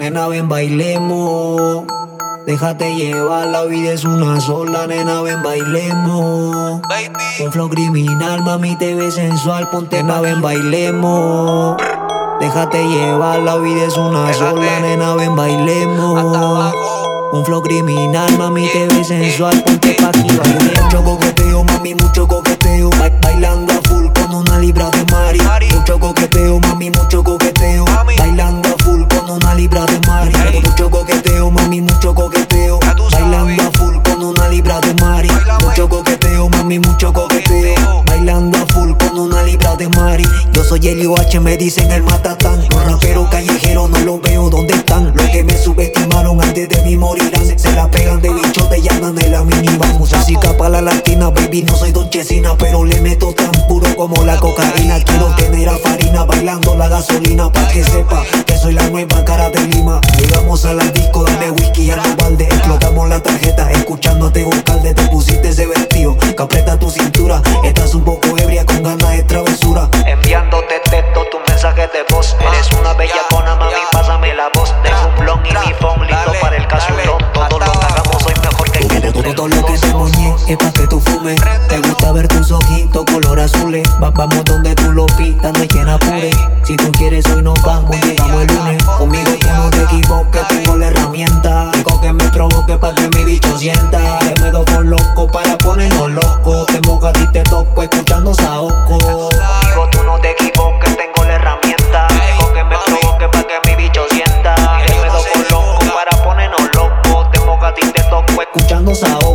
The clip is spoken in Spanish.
Nena, ven, bailemos. Déjate llevar, la vida es una sola, nena, ven, bailemos. Con flow criminal, mami, te ves sensual, ponte nena, ven, bailemos. Déjate llevar, la vida es una sola, nena, ven, bailemos. Un flow criminal, mami, te ves sensual, ponte pa' aquí, bailemos. Mucho coqueteo, mami, Mucho coqueteo, mami, mucho coqueteo. Bailando a full con una libra de mari. Yo soy el H, me dicen el matatán. Los raperos callejeros no los veo dónde están. Los que me subestimaron antes de mí morirán. Se la pegan de bicho, te llaman de la minivan. Música para la latina, baby, no soy donchecina, pero le meto tan puro como la cocaína. Quiero tener a farina bailando la gasolina, pa' que sepa que soy la nueva cara de Lima. Llegamos a la disco, dame whisky a es pa' que tú fumes. Te gusta ver tus ojitos color azules. Va- vamos donde tú lo pitas, no hay quien apure. Si tú quieres, hoy nos vamos, llegamos el lunes. Conmigo tú no te equivoques, tengo la herramienta. Digo que me provoque pa' que mi bicho sienta. Que me doy por loco para ponernos locos. Te mojas y te toco escuchando Saoko. Digo, tú no te equivoques, tengo la herramienta. Dejo que me provoque para que mi bicho sienta. Que me doy por loco para ponernos locos. Te mojas y te toco. escuchando Saoko.